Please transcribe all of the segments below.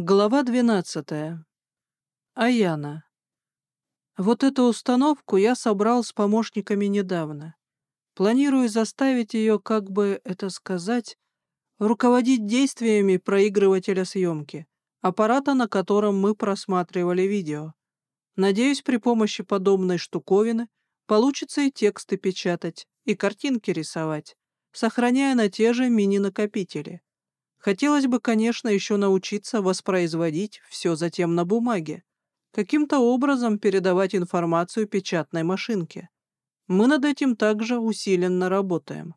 Глава 12. Аяна. Вот эту установку я собрал с помощниками недавно. Планирую заставить ее, как бы это сказать, руководить действиями проигрывателя съемки, аппарата, на котором мы просматривали видео. Надеюсь, при помощи подобной штуковины получится и тексты печатать, и картинки рисовать, сохраняя на те же мини-накопители. Хотелось бы, конечно, еще научиться воспроизводить все затем на бумаге, каким-то образом передавать информацию печатной машинке. Мы над этим также усиленно работаем.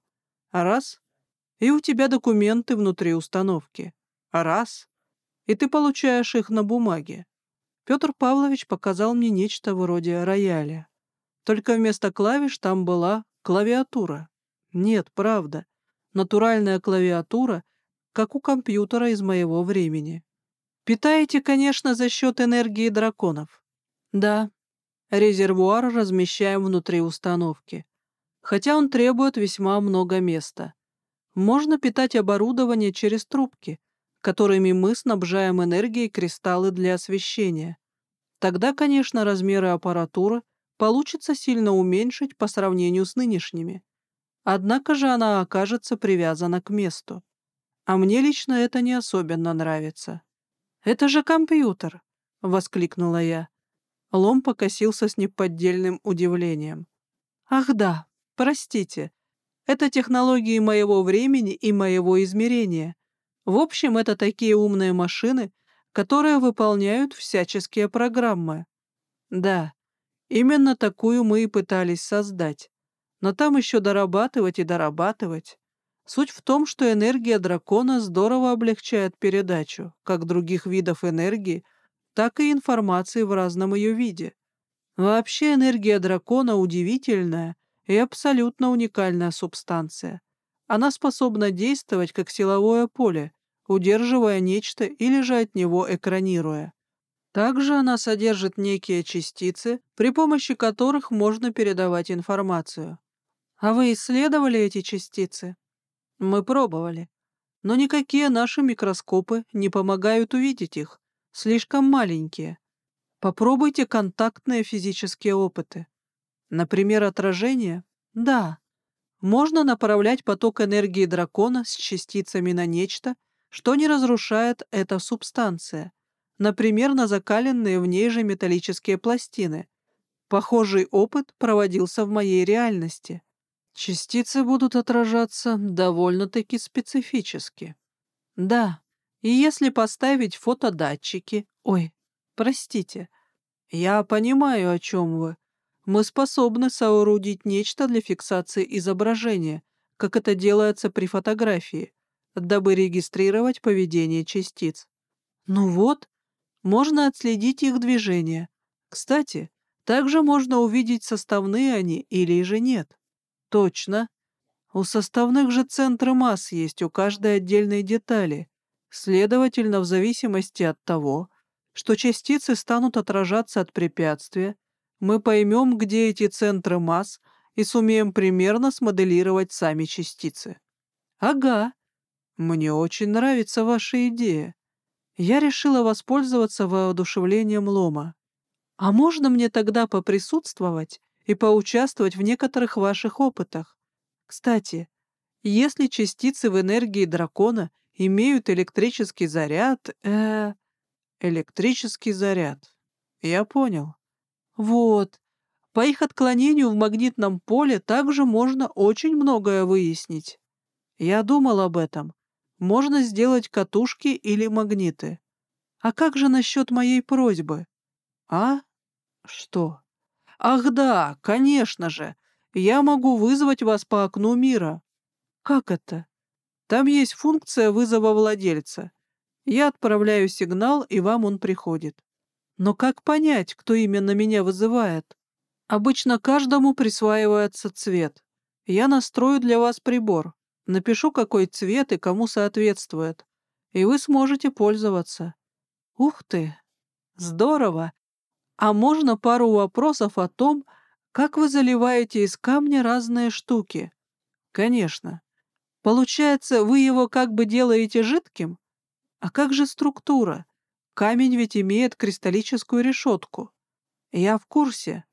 Раз — и у тебя документы внутри установки. Раз — и ты получаешь их на бумаге. Петр Павлович показал мне нечто вроде рояля. Только вместо клавиш там была клавиатура. Нет, правда. Натуральная клавиатура как у компьютера из моего времени. Питаете, конечно, за счет энергии драконов. Да, резервуар размещаем внутри установки, хотя он требует весьма много места. Можно питать оборудование через трубки, которыми мы снабжаем энергией кристаллы для освещения. Тогда, конечно, размеры аппаратуры получится сильно уменьшить по сравнению с нынешними. Однако же она окажется привязана к месту. А мне лично это не особенно нравится. «Это же компьютер!» — воскликнула я. Лом покосился с неподдельным удивлением. «Ах да, простите. Это технологии моего времени и моего измерения. В общем, это такие умные машины, которые выполняют всяческие программы. Да, именно такую мы и пытались создать. Но там еще дорабатывать и дорабатывать. Суть в том, что энергия дракона здорово облегчает передачу как других видов энергии, так и информации в разном ее виде. Вообще энергия дракона удивительная и абсолютно уникальная субстанция. Она способна действовать как силовое поле, удерживая нечто или же от него экранируя. Также она содержит некие частицы, при помощи которых можно передавать информацию. А вы исследовали эти частицы? Мы пробовали. Но никакие наши микроскопы не помогают увидеть их. Слишком маленькие. Попробуйте контактные физические опыты. Например, отражение? Да. Можно направлять поток энергии дракона с частицами на нечто, что не разрушает эта субстанция. Например, на закаленные в ней же металлические пластины. Похожий опыт проводился в моей реальности. Частицы будут отражаться довольно-таки специфически. Да, и если поставить фотодатчики... Ой, простите, я понимаю, о чем вы. Мы способны соорудить нечто для фиксации изображения, как это делается при фотографии, дабы регистрировать поведение частиц. Ну вот, можно отследить их движение. Кстати, также можно увидеть, составные они или же нет. Точно. У составных же центры масс есть у каждой отдельной детали. Следовательно, в зависимости от того, что частицы станут отражаться от препятствия, мы поймем, где эти центры масс, и сумеем примерно смоделировать сами частицы. Ага. Мне очень нравится ваша идея. Я решила воспользоваться воодушевлением лома. А можно мне тогда поприсутствовать и поучаствовать в некоторых ваших опытах. Кстати, если частицы в энергии дракона имеют электрический заряд, э, электрический заряд. Я понял. Вот. По их отклонению в магнитном поле также можно очень многое выяснить. Я думал об этом. Можно сделать катушки или магниты. А как же насчет моей просьбы? А? Что? Ах да, конечно же, я могу вызвать вас по окну мира. Как это? Там есть функция вызова владельца. Я отправляю сигнал, и вам он приходит. Но как понять, кто именно меня вызывает? Обычно каждому присваивается цвет. Я настрою для вас прибор, напишу, какой цвет и кому соответствует, и вы сможете пользоваться. Ух ты! Здорово! А можно пару вопросов о том, как вы заливаете из камня разные штуки? Конечно. Получается, вы его как бы делаете жидким? А как же структура? Камень ведь имеет кристаллическую решетку. Я в курсе.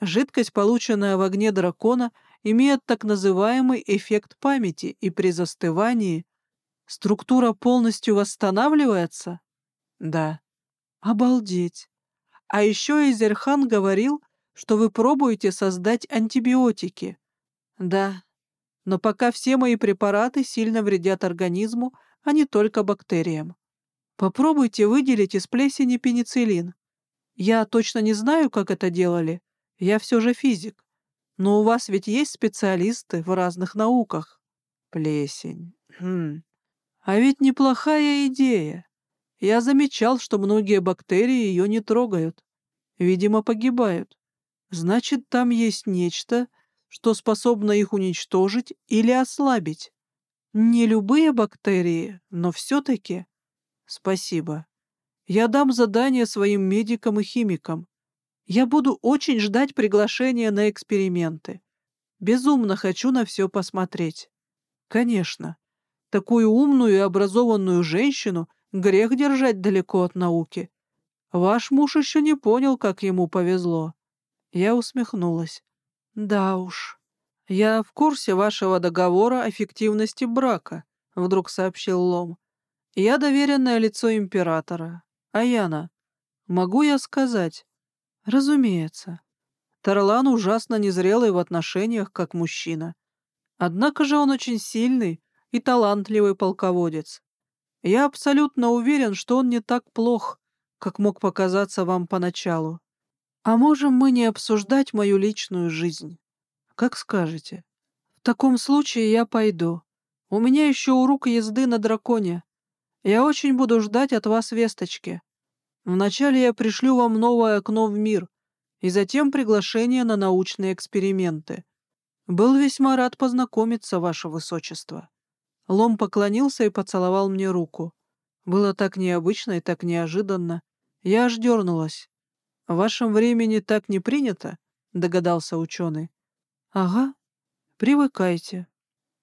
Жидкость, полученная в огне дракона, имеет так называемый эффект памяти, и при застывании структура полностью восстанавливается? Да. Обалдеть. А еще Изерхан говорил, что вы пробуете создать антибиотики. Да, но пока все мои препараты сильно вредят организму, а не только бактериям. Попробуйте выделить из плесени пенициллин. Я точно не знаю, как это делали. Я все же физик. Но у вас ведь есть специалисты в разных науках. Плесень. Хм. А ведь неплохая идея. Я замечал, что многие бактерии ее не трогают. Видимо, погибают. Значит, там есть нечто, что способно их уничтожить или ослабить. Не любые бактерии, но все-таки. Спасибо. Я дам задание своим медикам и химикам. Я буду очень ждать приглашения на эксперименты. Безумно хочу на все посмотреть. Конечно, такую умную и образованную женщину грех держать далеко от науки. Ваш муж еще не понял, как ему повезло. Я усмехнулась. Да уж. Я в курсе вашего договора о фиктивности брака, вдруг сообщил Лом. Я доверенное лицо императора. Аяна, могу я сказать? Разумеется. Тарлан ужасно незрелый в отношениях как мужчина. Однако же он очень сильный и талантливый полководец. Я абсолютно уверен, что он не так плох, как мог показаться вам поначалу. А можем мы не обсуждать мою личную жизнь? Как скажете. В таком случае я пойду. У меня еще урок езды на драконе. Я очень буду ждать от вас весточки. Вначале я пришлю вам новое окно в мир и затем приглашение на научные эксперименты. Был весьма рад познакомиться, ваше высочество. Лом поклонился и поцеловал мне руку. Было так необычно и так неожиданно. Я аж дернулась. «В вашем времени так не принято?» — догадался ученый. «Ага, привыкайте.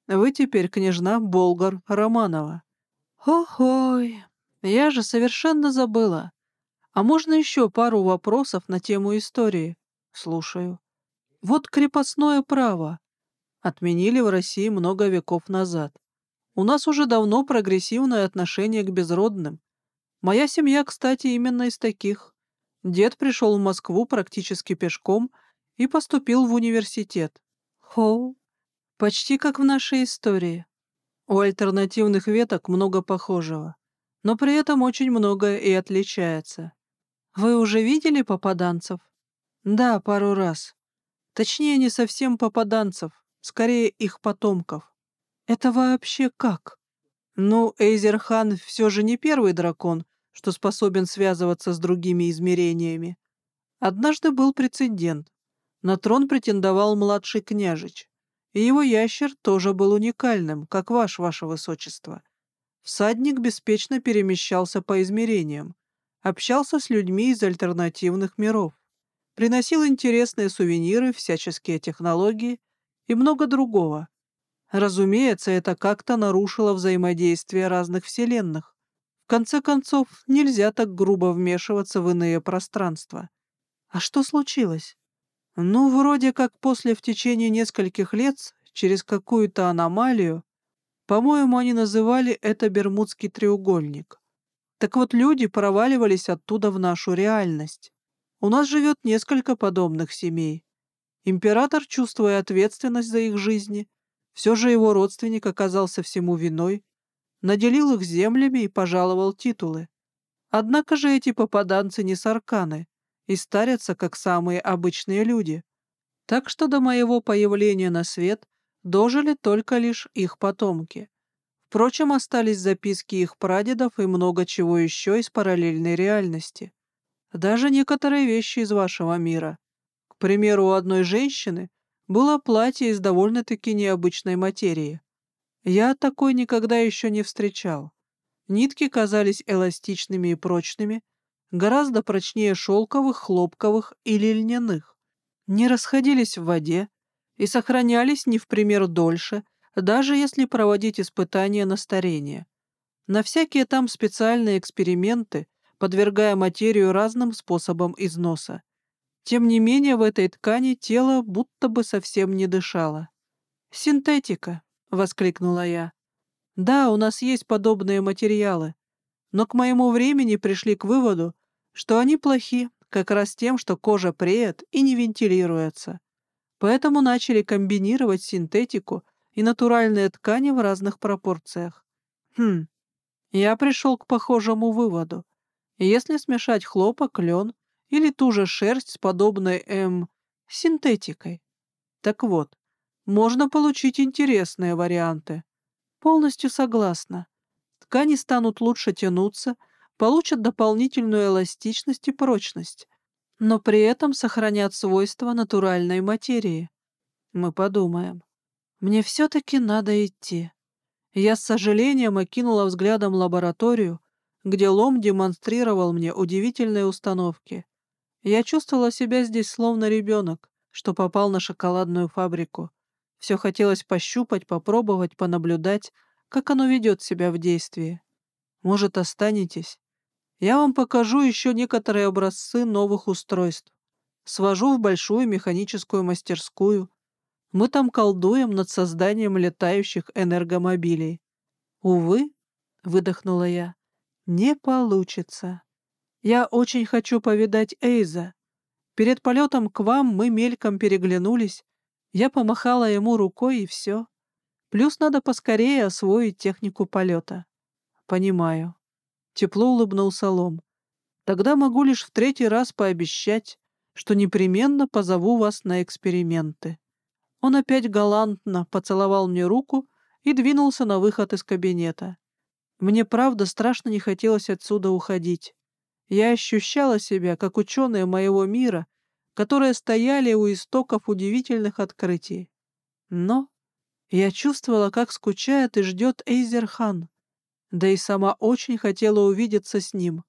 Вы теперь княжна Болгар Романова». «Охой, я же совершенно забыла. А можно еще пару вопросов на тему истории?» «Слушаю». «Вот крепостное право. Отменили в России много веков назад. У нас уже давно прогрессивное отношение к безродным. Моя семья, кстати, именно из таких. Дед пришел в Москву практически пешком и поступил в университет. Хоу, почти как в нашей истории. У альтернативных веток много похожего, но при этом очень многое и отличается. Вы уже видели попаданцев? Да, пару раз. Точнее, не совсем попаданцев, скорее их потомков. Это вообще как? Ну, Эйзерхан все же не первый дракон, что способен связываться с другими измерениями. Однажды был прецедент. На трон претендовал младший княжич. И его ящер тоже был уникальным, как ваш, ваше высочество. Всадник беспечно перемещался по измерениям, общался с людьми из альтернативных миров, приносил интересные сувениры, всяческие технологии и много другого. Разумеется, это как-то нарушило взаимодействие разных вселенных конце концов, нельзя так грубо вмешиваться в иные пространства. А что случилось? Ну, вроде как после в течение нескольких лет через какую-то аномалию, по-моему, они называли это Бермудский треугольник. Так вот, люди проваливались оттуда в нашу реальность. У нас живет несколько подобных семей. Император, чувствуя ответственность за их жизни, все же его родственник оказался всему виной, наделил их землями и пожаловал титулы. Однако же эти попаданцы не сарканы и старятся, как самые обычные люди. Так что до моего появления на свет дожили только лишь их потомки. Впрочем, остались записки их прадедов и много чего еще из параллельной реальности. Даже некоторые вещи из вашего мира. К примеру, у одной женщины было платье из довольно-таки необычной материи. Я такой никогда еще не встречал. Нитки казались эластичными и прочными, гораздо прочнее шелковых, хлопковых или льняных. Не расходились в воде и сохранялись не в пример дольше, даже если проводить испытания на старение. На всякие там специальные эксперименты подвергая материю разным способам износа. Тем не менее, в этой ткани тело будто бы совсем не дышало. «Синтетика!» — воскликнула я. «Да, у нас есть подобные материалы, но к моему времени пришли к выводу, что они плохи как раз тем, что кожа преет и не вентилируется. Поэтому начали комбинировать синтетику и натуральные ткани в разных пропорциях. Хм, я пришел к похожему выводу. Если смешать хлопок, лен или ту же шерсть с подобной, эм, синтетикой. Так вот, можно получить интересные варианты. Полностью согласна. Ткани станут лучше тянуться, получат дополнительную эластичность и прочность, но при этом сохранят свойства натуральной материи. Мы подумаем. Мне все-таки надо идти. Я с сожалением окинула взглядом лабораторию, где Лом демонстрировал мне удивительные установки. Я чувствовала себя здесь словно ребенок, что попал на шоколадную фабрику. Все хотелось пощупать, попробовать, понаблюдать, как оно ведет себя в действии. Может, останетесь? Я вам покажу еще некоторые образцы новых устройств. Свожу в большую механическую мастерскую. Мы там колдуем над созданием летающих энергомобилей. Увы, — выдохнула я, — не получится. Я очень хочу повидать Эйза. Перед полетом к вам мы мельком переглянулись. Я помахала ему рукой, и все. Плюс надо поскорее освоить технику полета. Понимаю. Тепло улыбнулся Лом. Тогда могу лишь в третий раз пообещать, что непременно позову вас на эксперименты. Он опять галантно поцеловал мне руку и двинулся на выход из кабинета. Мне, правда, страшно не хотелось отсюда уходить. Я ощущала себя, как ученые моего мира, которые стояли у истоков удивительных открытий. Но я чувствовала, как скучает и ждет Эйзерхан. Да и сама очень хотела увидеться с ним.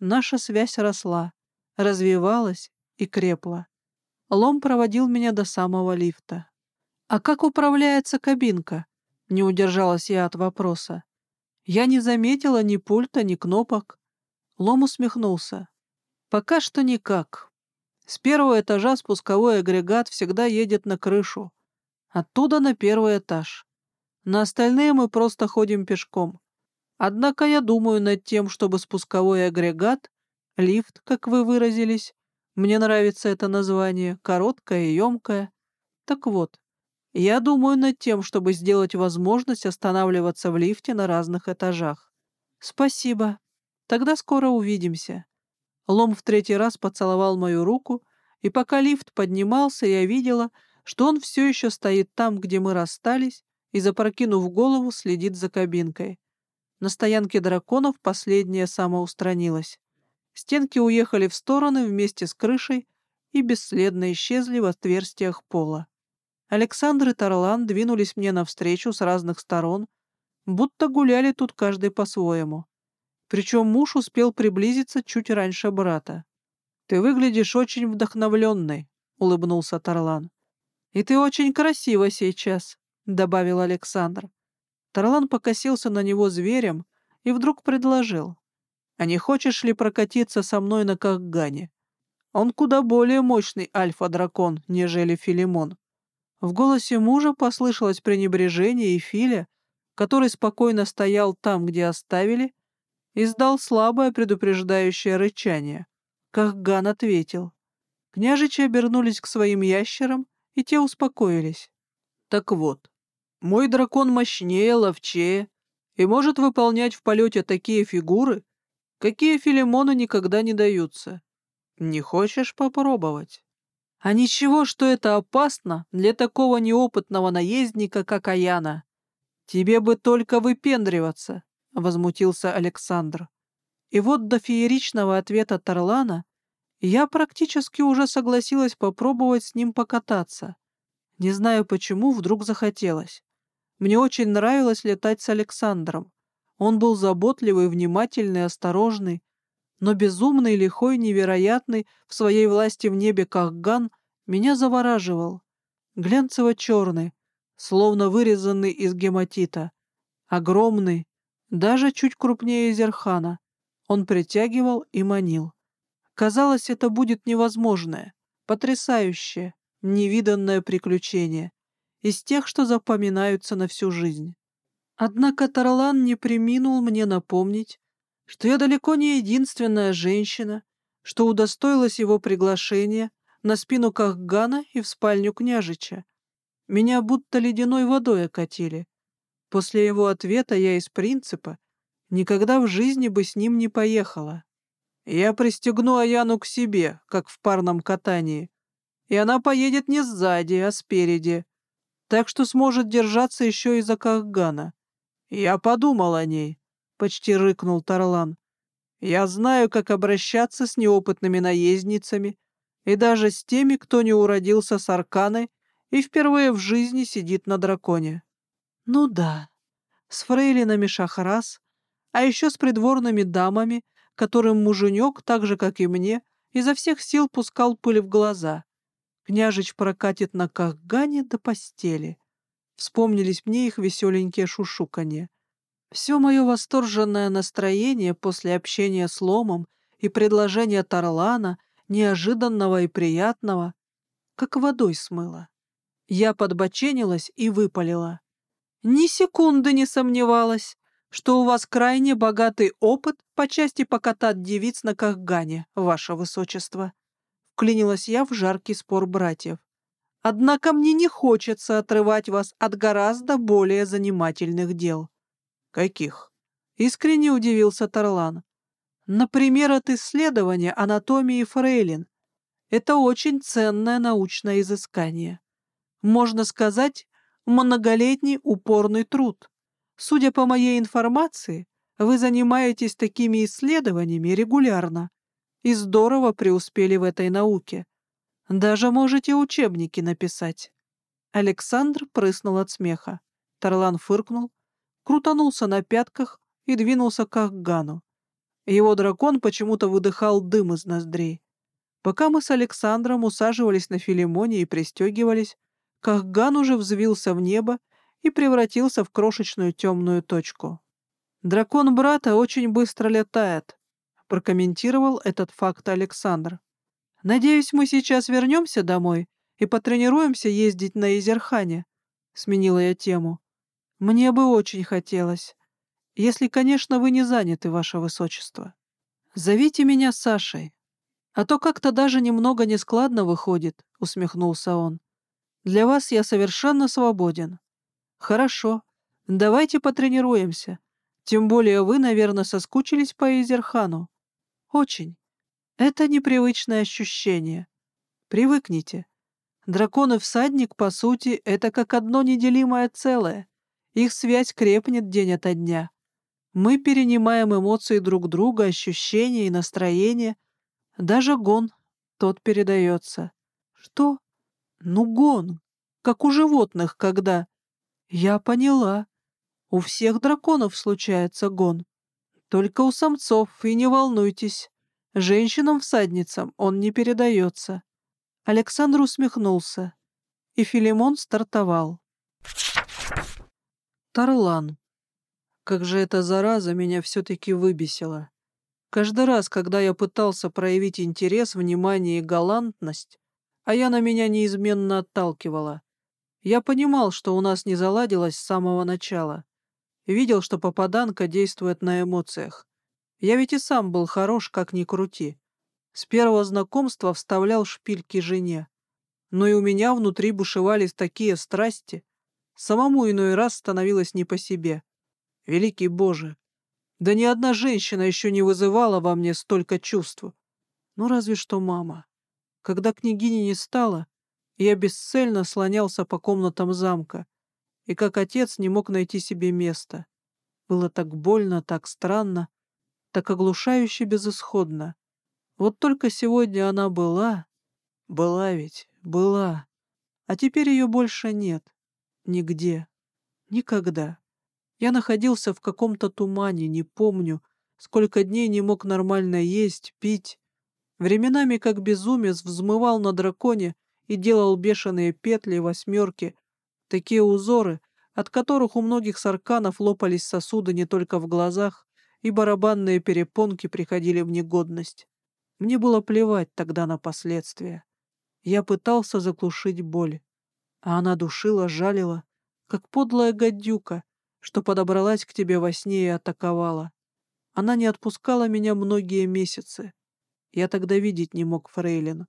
Наша связь росла, развивалась и крепла. Лом проводил меня до самого лифта. «А как управляется кабинка?» — не удержалась я от вопроса. Я не заметила ни пульта, ни кнопок. Лом усмехнулся. «Пока что никак. С первого этажа спусковой агрегат всегда едет на крышу, Оттуда на первый этаж. На остальные мы просто ходим пешком. Однако я думаю над тем, чтобы спусковой агрегат, лифт, как вы выразились, мне нравится это название, короткое и емкое. Так вот, я думаю над тем, чтобы сделать возможность останавливаться в лифте на разных этажах. Спасибо. Тогда скоро увидимся. Лом в третий раз поцеловал мою руку, и пока лифт поднимался, я видела, что он все еще стоит там, где мы расстались, и, запрокинув голову, следит за кабинкой. На стоянке драконов последняя самоустранилась. Стенки уехали в стороны вместе с крышей и бесследно исчезли в отверстиях пола. Александр и Тарлан двинулись мне навстречу с разных сторон, будто гуляли тут каждый по-своему. Причем муж успел приблизиться чуть раньше брата. «Ты выглядишь очень вдохновленной», — улыбнулся Тарлан. «И ты очень красива сейчас», — добавил Александр. Тарлан покосился на него зверем и вдруг предложил. «А не хочешь ли прокатиться со мной на Кахгане? Он куда более мощный альфа-дракон, нежели Филимон». В голосе мужа послышалось пренебрежение, и Филя, который спокойно стоял там, где оставили, издал слабое предупреждающее рычание. Кахган ответил. Княжичи обернулись к своим ящерам и те успокоились. Так вот, мой дракон мощнее, ловчее и может выполнять в полете такие фигуры, какие Филимону никогда не даются. Не хочешь попробовать? А ничего, что это опасно для такого неопытного наездника, как Аяна. Тебе бы только выпендриваться, — возмутился Александр. И вот до фееричного ответа Тарлана я практически уже согласилась попробовать с ним покататься. Не знаю почему, вдруг захотелось. Мне очень нравилось летать с Александром. Он был заботливый, внимательный, осторожный, но безумный, лихой, невероятный, в своей власти в небе Кахган, меня завораживал. Глянцево-черный, словно вырезанный из гематита. Огромный, даже чуть крупнее Зерхана. Он притягивал и манил. Казалось, это будет невозможное, потрясающее, невиданное приключение, из тех, что запоминаются на всю жизнь. Однако Тарлан не приминул мне напомнить, что я далеко не единственная женщина, что удостоилась его приглашения на спину Кахгана и в спальню княжича. Меня будто ледяной водой окатили. После его ответа я из принципа никогда в жизни бы с ним не поехала. Я пристегну Аяну к себе, как в парном катании, и она поедет не сзади, а спереди, так что сможет держаться еще и за Кахгана. Я подумал о ней, — почти рыкнул Тарлан. Я знаю, как обращаться с неопытными наездницами и даже с теми, кто не уродился с арканой и впервые в жизни сидит на драконе. Ну да, с фрейлинами Шахрас, а еще с придворными дамами, которым муженек, так же, как и мне, изо всех сил пускал пыль в глаза. Княжич прокатит на Кахгане до постели. Вспомнились мне их веселенькие шушуканье. Все мое восторженное настроение после общения с Ломом и предложения Тарлана, неожиданного и приятного, как водой смыло. Я подбоченилась и выпалила. Ни секунды не сомневалась, что у вас крайне богатый опыт по части покатать девиц на Кахгане, ваше высочество. Вклинилась я в жаркий спор братьев. Однако мне не хочется отрывать вас от гораздо более занимательных дел. Каких? Искренне удивился Тарлан. Например, от исследования анатомии фрейлин. Это очень ценное научное изыскание. Можно сказать, многолетний упорный труд. Судя по моей информации, вы занимаетесь такими исследованиями регулярно и здорово преуспели в этой науке. Даже можете учебники написать. Александр прыснул от смеха. Тарлан фыркнул, крутанулся на пятках и двинулся к Ахгану. Его дракон почему-то выдыхал дым из ноздрей. Пока мы с Александром усаживались на Филимоне и пристегивались, Кахган уже взвился в небо и превратился в крошечную темную точку. «Дракон брата очень быстро летает», — прокомментировал этот факт Александр. «Надеюсь, мы сейчас вернемся домой и потренируемся ездить на Изерхане», — сменила я тему. «Мне бы очень хотелось. Если, конечно, вы не заняты, ваше высочество. Зовите меня Сашей. А то как-то даже немного нескладно выходит», — усмехнулся он. Для вас я совершенно свободен. Хорошо, давайте потренируемся. Тем более вы, наверное, соскучились по Изерхану. Очень. Это непривычное ощущение. Привыкните. Дракон и всадник, по сути, это как одно неделимое целое. Их связь крепнет день ото дня. Мы перенимаем эмоции друг друга, ощущения и настроения. Даже гон тот передается. Что? Ну, гон, как у животных, когда... Я поняла. У всех драконов случается гон. Только у самцов, и не волнуйтесь. Женщинам-всадницам он не передается. Александр усмехнулся, и Филимон стартовал. Тарлан. Как же эта зараза меня все-таки выбесила. Каждый раз, когда я пытался проявить интерес, внимание и галантность, а я на меня неизменно отталкивала. Я понимал, что у нас не заладилось с самого начала. Видел, что попаданка действует на эмоциях. Я ведь и сам был хорош, как ни крути. С первого знакомства вставлял шпильки жене. Но и у меня внутри бушевали такие страсти. Самому иной раз становилось не по себе. Великий Боже! Да ни одна женщина еще не вызывала во мне столько чувств. Ну, разве что мама. Когда княгини не стало, я бесцельно слонялся по комнатам замка, и как отец не мог найти себе места. Было так больно, так странно, так оглушающе безысходно. Вот только сегодня она была, была ведь, была, а теперь ее больше нет, нигде, никогда. Я находился в каком-то тумане, не помню, сколько дней не мог нормально есть, пить, Временами, как безумец, взмывал на драконе и делал бешеные петли, восьмерки, такие узоры, от которых у многих сарканов лопались сосуды не только в глазах, и барабанные перепонки приходили в негодность. Мне было плевать тогда на последствия. Я пытался заглушить боль, а она душила, жалила, как подлая гадюка, что подобралась к тебе во сне и атаковала. Она не отпускала меня многие месяцы. Я тогда видеть не мог фрейлин,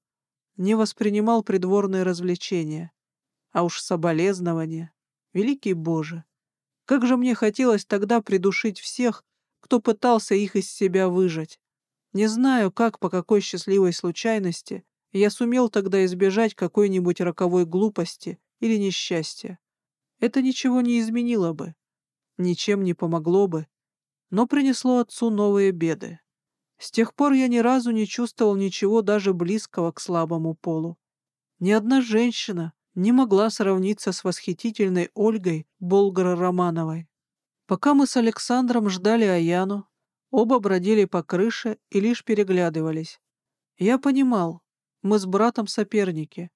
не воспринимал придворные развлечения. А уж соболезнования. Великий Боже! Как же мне хотелось тогда придушить всех, кто пытался их из себя выжать. Не знаю, как, по какой счастливой случайности, я сумел тогда избежать какой-нибудь роковой глупости или несчастья. Это ничего не изменило бы, ничем не помогло бы, но принесло отцу новые беды. С тех пор я ни разу не чувствовал ничего даже близкого к слабому полу. Ни одна женщина не могла сравниться с восхитительной Ольгой Болгар-Романовой. Пока мы с Александром ждали Аяну, оба бродили по крыше и лишь переглядывались. Я понимал, мы с братом соперники,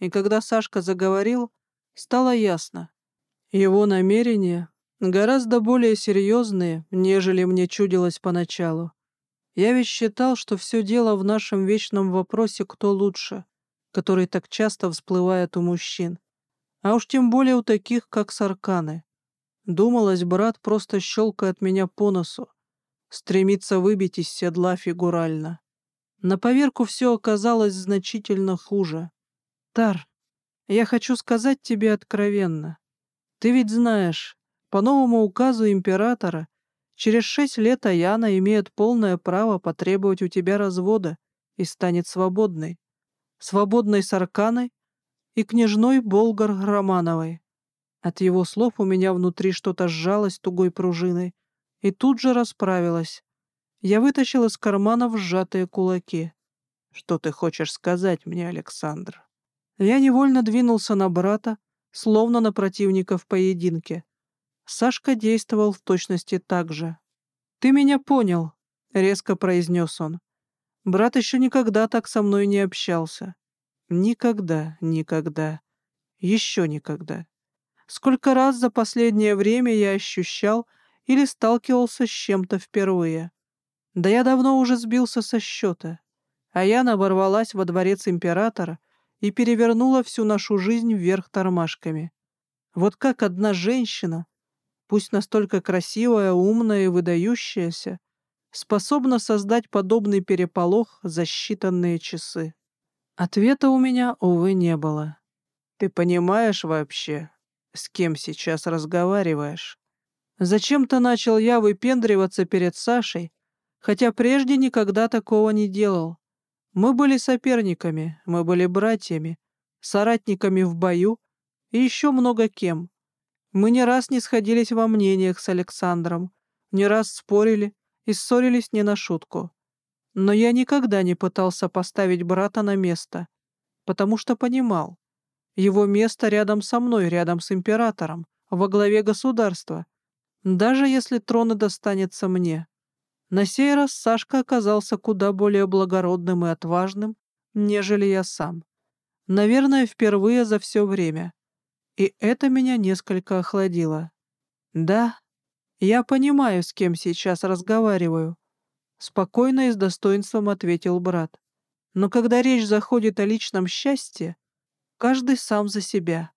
и когда Сашка заговорил, стало ясно. Его намерения гораздо более серьезные, нежели мне чудилось поначалу. Я ведь считал, что все дело в нашем вечном вопросе «кто лучше?», который так часто всплывает у мужчин, а уж тем более у таких, как Сарканы. Думалось, брат просто щелкает меня по носу, стремится выбить из седла фигурально. На поверку все оказалось значительно хуже. Тар, я хочу сказать тебе откровенно. Ты ведь знаешь, по новому указу императора, через шесть лет Аяна имеет полное право потребовать у тебя развода и станет свободной. Свободной с Арканой и княжной Болгар Романовой. От его слов у меня внутри что-то сжалось тугой пружиной и тут же расправилось. Я вытащил из кармана сжатые кулаки. «Что ты хочешь сказать мне, Александр?» Я невольно двинулся на брата, словно на противника в поединке. Сашка действовал в точности так же. «Ты меня понял», — резко произнес он. «Брат еще никогда так со мной не общался. Никогда, никогда, еще никогда». Сколько раз за последнее время я ощущал или сталкивался с чем-то впервые. Да я давно уже сбился со счета. А я оборвалась во дворец императора и перевернула всю нашу жизнь вверх тормашками. Вот как одна женщина, пусть настолько красивая, умная и выдающаяся, способна создать подобный переполох за считанные часы. Ответа у меня, увы, не было. «Ты понимаешь вообще, с кем сейчас разговариваешь. Зачем-то начал я выпендриваться перед Сашей, хотя прежде никогда такого не делал. Мы были соперниками, мы были братьями, соратниками в бою и еще много кем. Мы не раз не сходились во мнениях с Александром, не раз спорили и ссорились не на шутку. Но я никогда не пытался поставить брата на место, потому что понимал, его место рядом со мной, рядом с императором, во главе государства, даже если трон и достанется мне. На сей раз Сашка оказался куда более благородным и отважным, нежели я сам. Наверное, впервые за все время. И это меня несколько охладило. Да, я понимаю, с кем сейчас разговариваю. Спокойно и с достоинством ответил брат. Но когда речь заходит о личном счастье, Каждый сам за себя.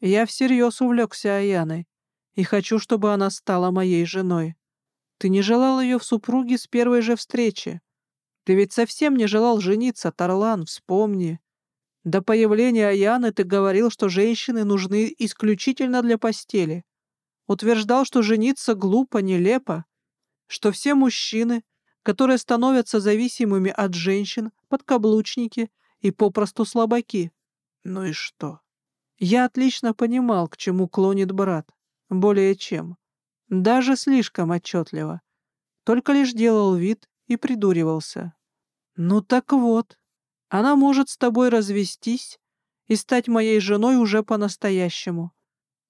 Я всерьез увлекся Аяной и хочу, чтобы она стала моей женой. Ты не желал ее в супруге с первой же встречи. Ты ведь совсем не желал жениться, Тарлан, вспомни. До появления Аяны ты говорил, что женщины нужны исключительно для постели. Утверждал, что жениться глупо, нелепо, что все мужчины, которые становятся зависимыми от женщин, подкаблучники и попросту слабаки. Ну и что? Я отлично понимал, к чему клонит брат. Более чем. Даже слишком отчетливо. Только лишь делал вид и придуривался. Ну так вот, она может с тобой развестись и стать моей женой уже по-настоящему.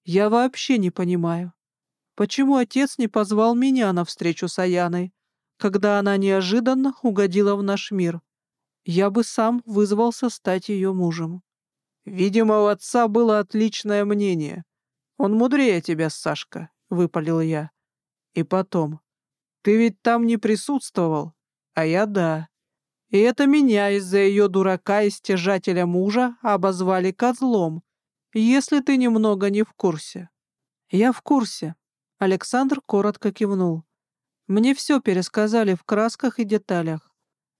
Я вообще не понимаю, почему отец не позвал меня на встречу с Аяной, когда она неожиданно угодила в наш мир. Я бы сам вызвался стать ее мужем. Видимо, у отца было отличное мнение. Он мудрее тебя, Сашка, — выпалил я. И потом. Ты ведь там не присутствовал, а я да. И это меня из-за ее дурака и стяжателя мужа обозвали козлом, если ты немного не в курсе». «Я в курсе», — Александр коротко кивнул. «Мне все пересказали в красках и деталях.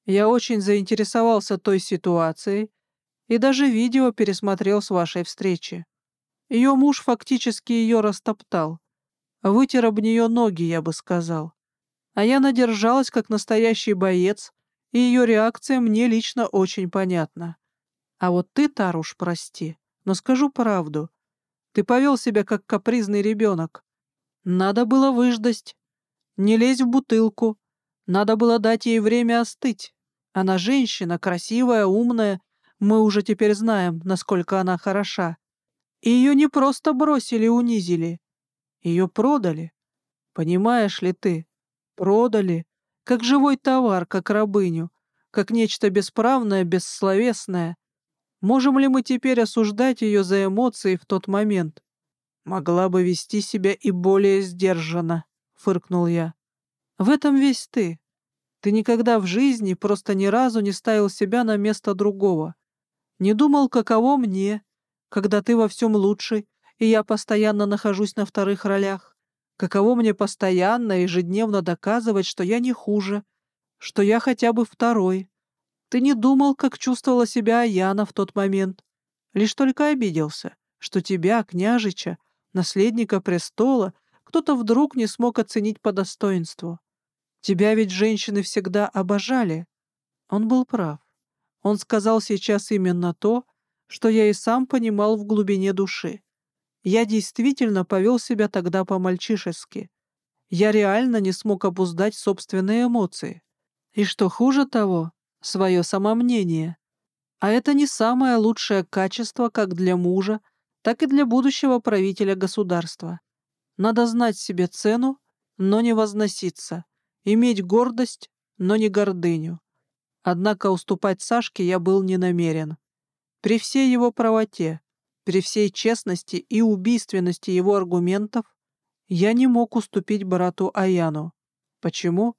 Я очень заинтересовался той ситуацией и даже видео пересмотрел с вашей встречи. Ее муж фактически ее растоптал. Вытер об нее ноги, я бы сказал. А я надержалась, как настоящий боец, и ее реакция мне лично очень понятна. А вот ты, Таруш, прости, но скажу правду. Ты повел себя, как капризный ребенок. Надо было выждать. Не лезь в бутылку. Надо было дать ей время остыть. Она женщина, красивая, умная. Мы уже теперь знаем, насколько она хороша. И ее не просто бросили унизили. Ее продали. Понимаешь ли ты? Продали. Как живой товар, как рабыню. Как нечто бесправное, бессловесное. Можем ли мы теперь осуждать ее за эмоции в тот момент? Могла бы вести себя и более сдержанно, фыркнул я. В этом весь ты. Ты никогда в жизни просто ни разу не ставил себя на место другого. Не думал, каково мне, когда ты во всем лучший, и я постоянно нахожусь на вторых ролях. Каково мне постоянно, ежедневно доказывать, что я не хуже, что я хотя бы второй, ты не думал, как чувствовала себя Аяна в тот момент. Лишь только обиделся, что тебя, княжича, наследника престола, кто-то вдруг не смог оценить по достоинству. Тебя ведь женщины всегда обожали. Он был прав. Он сказал сейчас именно то, что я и сам понимал в глубине души. Я действительно повел себя тогда по-мальчишески. Я реально не смог обуздать собственные эмоции. И что хуже того, свое самомнение. А это не самое лучшее качество как для мужа, так и для будущего правителя государства. Надо знать себе цену, но не возноситься, иметь гордость, но не гордыню. Однако уступать Сашке я был не намерен. При всей его правоте, при всей честности и убийственности его аргументов, я не мог уступить брату Аяну. Почему?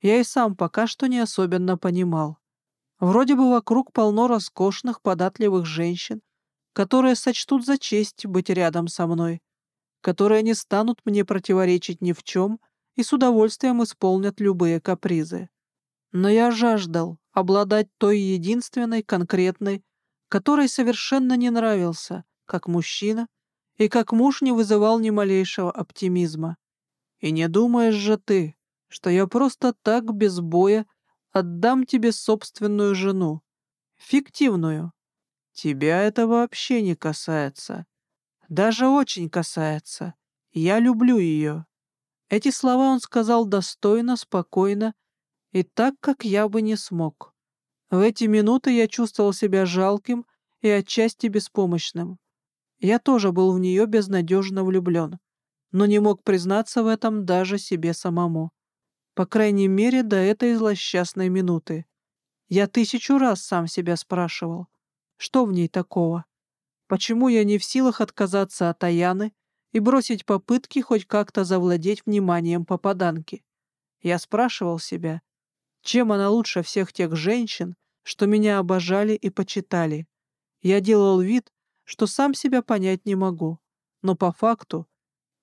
я и сам пока что не особенно понимал. Вроде бы вокруг полно роскошных, податливых женщин, которые сочтут за честь быть рядом со мной, которые не станут мне противоречить ни в чем и с удовольствием исполнят любые капризы. Но я жаждал обладать той единственной, конкретной, которой совершенно не нравился, как мужчина, и как муж не вызывал ни малейшего оптимизма. И не думаешь же ты, что я просто так без боя отдам тебе собственную жену. Фиктивную. Тебя это вообще не касается. Даже очень касается. Я люблю ее. Эти слова он сказал достойно, спокойно и так, как я бы не смог. В эти минуты я чувствовал себя жалким и отчасти беспомощным. Я тоже был в нее безнадежно влюблен, но не мог признаться в этом даже себе самому. По крайней мере, до этой злосчастной минуты. Я тысячу раз сам себя спрашивал, что в ней такого? Почему я не в силах отказаться от Аяны и бросить попытки хоть как-то завладеть вниманием попаданки? Я спрашивал себя, чем она лучше всех тех женщин, что меня обожали и почитали. Я делал вид, что сам себя понять не могу. Но по факту,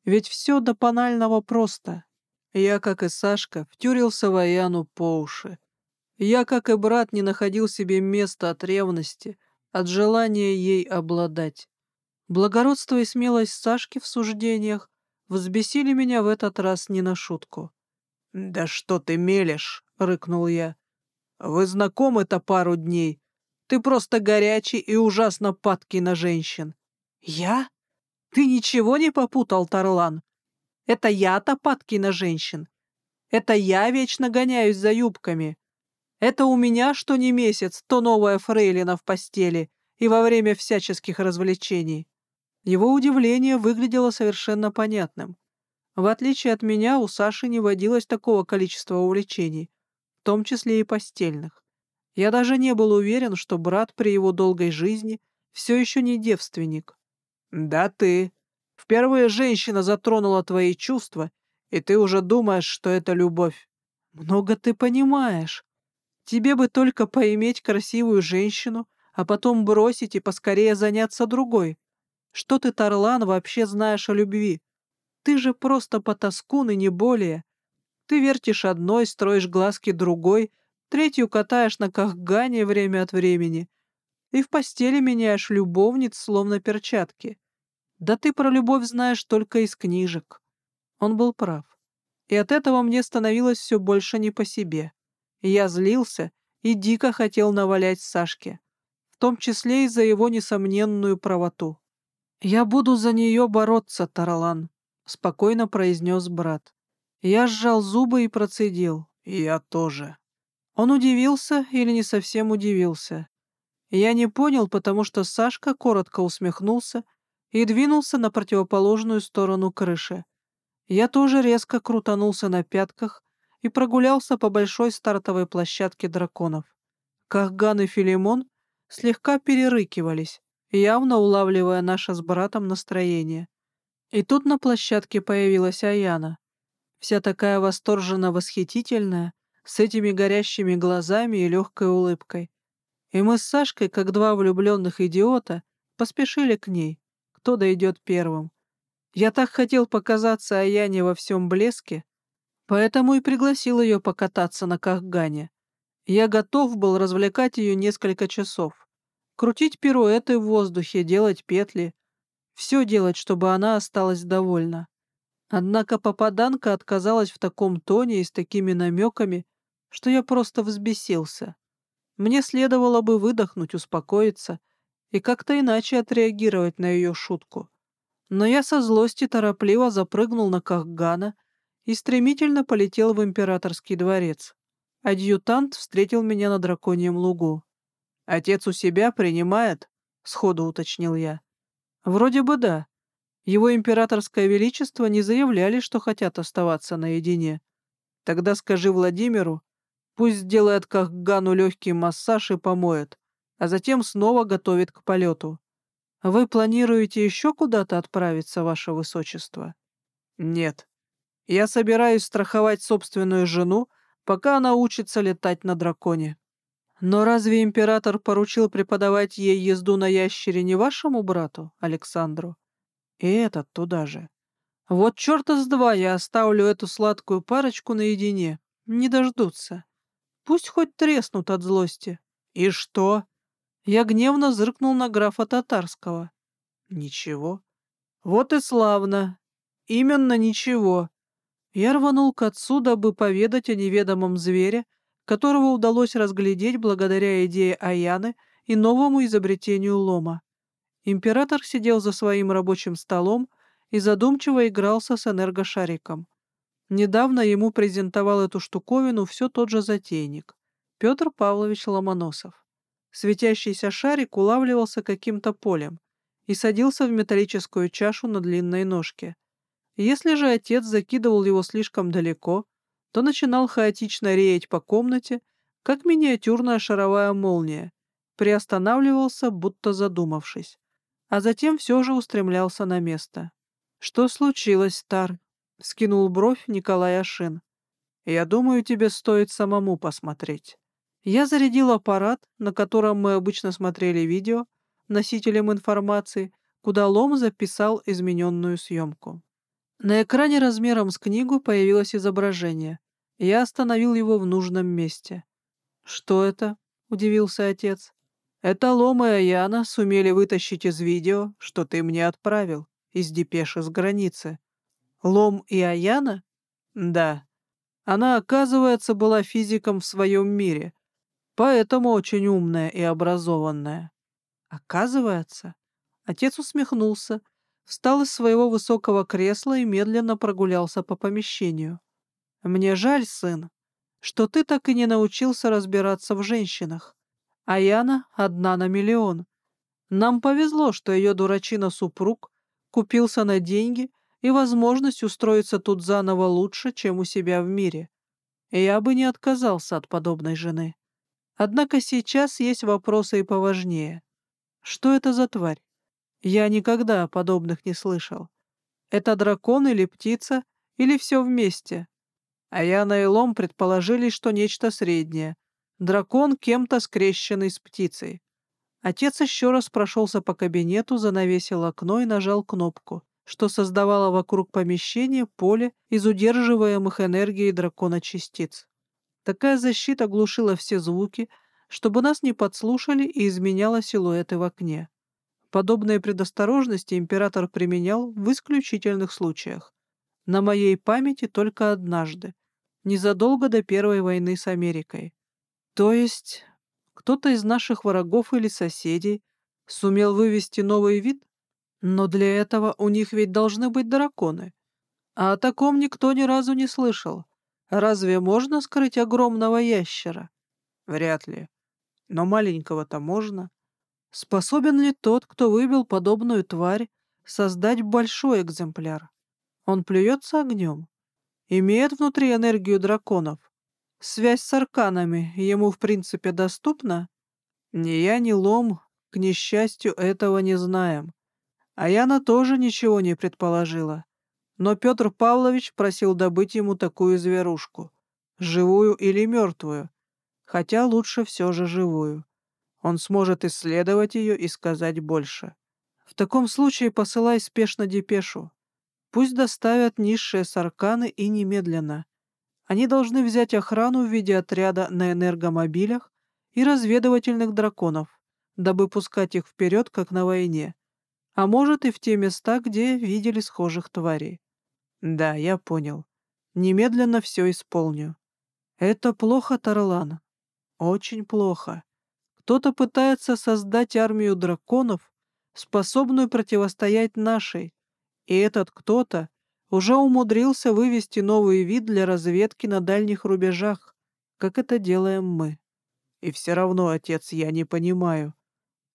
ведь все до банального просто. Я, как и Сашка, втюрился в Аяну по уши. Я, как и брат, не находил себе места от ревности, от желания ей обладать. Благородство и смелость Сашки в суждениях взбесили меня в этот раз не на шутку. «Да что ты мелешь!» — рыкнул я. «Вы знакомы-то пару дней. Ты просто горячий и ужасно падкий на женщин». «Я? Ты ничего не попутал, Тарлан?» Это я-то падки на женщин. Это я вечно гоняюсь за юбками. Это у меня что не месяц, то новая фрейлина в постели и во время всяческих развлечений. Его удивление выглядело совершенно понятным. В отличие от меня, у Саши не водилось такого количества увлечений, том числе и постельных. Я даже не был уверен, что брат при его долгой жизни все еще не девственник. «Да ты», Впервые женщина затронула твои чувства, и ты уже думаешь, что это любовь. Много ты понимаешь. Тебе бы только поиметь красивую женщину, а потом бросить и поскорее заняться другой. Что ты, Тарлан, вообще знаешь о любви? Ты же просто потаскун и не более. Ты вертишь одной, строишь глазки другой, третью катаешь на кахгане время от времени и в постели меняешь любовниц, словно перчатки. Да ты про любовь знаешь только из книжек. Он был прав. И от этого мне становилось все больше не по себе. Я злился и дико хотел навалять Сашке, в том числе и за его несомненную правоту. «Я буду за нее бороться, Таралан», — спокойно произнес брат. Я сжал зубы и процедил. «Я тоже». Он удивился или не совсем удивился. Я не понял, потому что Сашка коротко усмехнулся и двинулся на противоположную сторону крыши. Я тоже резко крутанулся на пятках и прогулялся по большой стартовой площадке драконов. Кахган и Филимон слегка перерыкивались, явно улавливая наше с братом настроение. И тут на площадке появилась Аяна, вся такая восторженно-восхитительная, с этими горящими глазами и легкой улыбкой. И мы с Сашкой, как два влюбленных идиота, поспешили к ней, кто дойдет первым. Я так хотел показаться Аяне во всем блеске, поэтому и пригласил ее покататься на Кахгане. Я готов был развлекать ее несколько часов. Крутить пируэты в воздухе, делать петли. Все делать, чтобы она осталась довольна. Однако попаданка отказалась в таком тоне и с такими намеками, что я просто взбесился. Мне следовало бы выдохнуть, успокоиться и как-то иначе отреагировать на ее шутку. Но я со злости торопливо запрыгнул на Кахгана и стремительно полетел в императорский дворец. Адъютант встретил меня на драконьем лугу. «Отец у себя принимает?» — сходу уточнил я. «Вроде бы да. Его императорское величество не заявляли, что хотят оставаться наедине. Тогда скажи Владимиру, пусть сделает Кахгану легкий массаж и помоет, а затем снова готовит к полету. Вы планируете еще куда-то отправиться, ваше высочество? Нет. Я собираюсь страховать собственную жену, пока она учится летать на драконе. Но разве император поручил преподавать ей езду на ящере не вашему брату, Александру? И этот туда же. Вот черта с два я оставлю эту сладкую парочку наедине. Не дождутся. Пусть хоть треснут от злости. И что? Я гневно зыркнул на графа Татарского. Ничего. Вот и славно. Именно ничего. Я рванул к отцу, дабы поведать о неведомом звере, которого удалось разглядеть благодаря идее Аяны и новому изобретению лома. Император сидел за своим рабочим столом и задумчиво игрался с энергошариком. Недавно ему презентовал эту штуковину все тот же затейник — Петр Павлович Ломоносов. Светящийся шарик улавливался каким-то полем и садился в металлическую чашу на длинной ножке. Если же отец закидывал его слишком далеко, то начинал хаотично реять по комнате, как миниатюрная шаровая молния, приостанавливался, будто задумавшись, а затем все же устремлялся на место. «Что случилось, Стар?» — скинул бровь Николай Ашин. «Я думаю, тебе стоит самому посмотреть». Я зарядил аппарат, на котором мы обычно смотрели видео, носителем информации, куда Лом записал измененную съемку. На экране размером с книгу появилось изображение. Я остановил его в нужном месте. «Что это?» — удивился отец. «Это Лом и Аяна сумели вытащить из видео, что ты мне отправил, из депеши с границы». «Лом и Аяна?» «Да. Она, оказывается, была физиком в своем мире, Поэтому очень умная и образованная. Оказывается, отец усмехнулся, встал из своего высокого кресла и медленно прогулялся по помещению. Мне жаль, сын, что ты так и не научился разбираться в женщинах. А Яна одна на миллион. Нам повезло, что ее дурачина-супруг купился на деньги и возможность устроиться тут заново лучше, чем у себя в мире. Я бы не отказался от подобной жены. Однако сейчас есть вопросы и поважнее. Что это за тварь? Я никогда о подобных не слышал. Это дракон или птица, Или все вместе? А Яна и Лом предположили, что нечто среднее. Дракон кем-то скрещенный с птицей. Отец еще раз прошелся по кабинету, занавесил окно и нажал кнопку, что создавало вокруг помещения поле из удерживаемых энергией дракона частиц. Такая защита глушила все звуки, чтобы нас не подслушали и изменяла силуэты в окне. Подобные предосторожности император применял в исключительных случаях. На моей памяти только однажды, незадолго до Первой войны с Америкой. То есть кто-то из наших врагов или соседей сумел вывести новый вид? Но для этого у них ведь должны быть драконы. А о таком никто ни разу не слышал. Разве можно скрыть огромного ящера? Вряд ли. Но маленького-то можно. Способен ли тот, кто выбил подобную тварь, создать большой экземпляр? Он плюется огнем? Имеет внутри энергию драконов? Связь с арканами ему в принципе доступна? Ни я, ни Лом, к несчастью, этого не знаем. А Яна тоже ничего не предположила. Но Петр Павлович просил добыть ему такую зверушку. Живую или мертвую. Хотя лучше все же живую. Он сможет исследовать ее и сказать больше. В таком случае посылай спешно депешу. Пусть доставят низшие сарканы и немедленно. Они должны взять охрану в виде отряда на энергомобилях и разведывательных драконов, дабы пускать их вперед, как на войне. А может и в те места, где видели схожих тварей. Да, я понял. Немедленно все исполню. Это плохо, Тарлан. Очень плохо. Кто-то пытается создать армию драконов, способную противостоять нашей, и этот кто-то уже умудрился вывести новый вид для разведки на дальних рубежах, как это делаем мы. И все равно, отец, я не понимаю.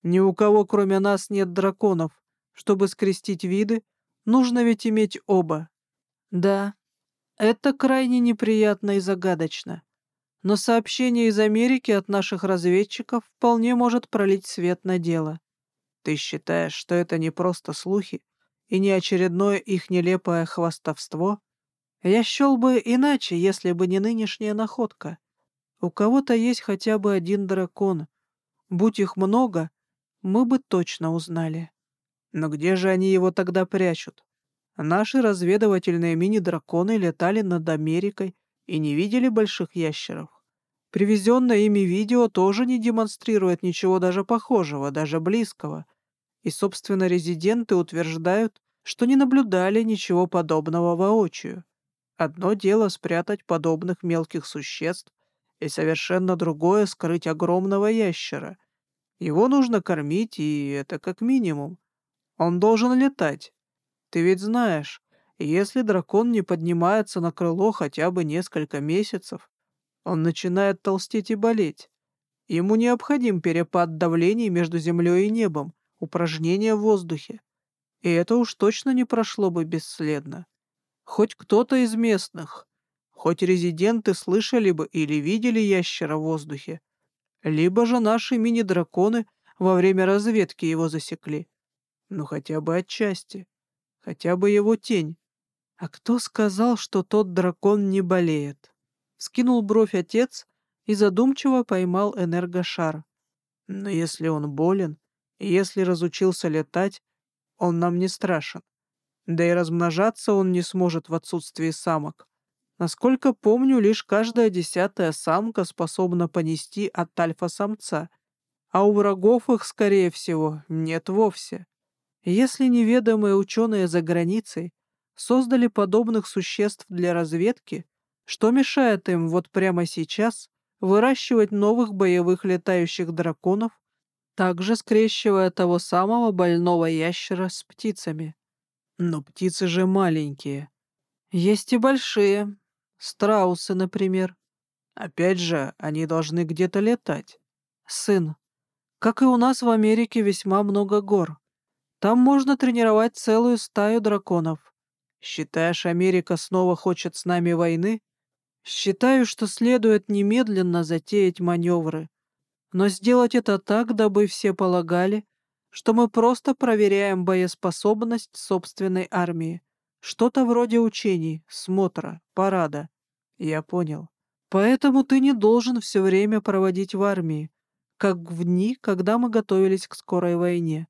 Ни у кого, кроме нас, нет драконов. Чтобы скрестить виды, нужно ведь иметь оба. Да, это крайне неприятно и загадочно. Но сообщение из Америки от наших разведчиков вполне может пролить свет на дело. Ты считаешь, что это не просто слухи и не очередное их нелепое хвастовство? Я счел бы иначе, если бы не нынешняя находка. У кого-то есть хотя бы один дракон. Будь их много, мы бы точно узнали. Но где же они его тогда прячут? Наши разведывательные мини-драконы летали над Америкой и не видели больших ящеров. Привезенное ими видео тоже не демонстрирует ничего даже похожего, даже близкого. И, собственно, резиденты утверждают, что не наблюдали ничего подобного воочию. Одно дело спрятать подобных мелких существ, и совершенно другое — скрыть огромного ящера. Его нужно кормить, и это как минимум. Он должен летать, ты ведь знаешь, если дракон не поднимается на крыло хотя бы несколько месяцев, он начинает толстеть и болеть. Ему необходим перепад давлений между землей и небом, упражнения в воздухе. И это уж точно не прошло бы бесследно. Хоть кто-то из местных, хоть резиденты слышали бы или видели ящера в воздухе, либо же наши мини-драконы во время разведки его засекли. Ну, хотя бы отчасти. Хотя бы его тень. А кто сказал, что тот дракон не болеет? Скинул бровь отец и задумчиво поймал энергошар. Но если он болен, если разучился летать, он нам не страшен. Да и размножаться он не сможет в отсутствии самок. Насколько помню, лишь каждая десятая самка способна понести от альфа-самца, а у врагов их, скорее всего, нет вовсе. Если неведомые ученые за границей создали подобных существ для разведки, что мешает им вот прямо сейчас выращивать новых боевых летающих драконов, также скрещивая того самого больного ящера с птицами? Но птицы же маленькие. Есть и большие. Страусы, например. Опять же, они должны где-то летать. Сын, как и у нас в Америке весьма много гор. Там можно тренировать целую стаю драконов. Считаешь, Америка снова хочет с нами войны? Считаю, что следует немедленно затеять маневры. Но сделать это так, дабы все полагали, что мы просто проверяем боеспособность собственной армии, Что-то вроде учений, смотра, парада. Я понял. Поэтому ты не должен все время проводить в армии, как в дни, когда мы готовились к скорой войне.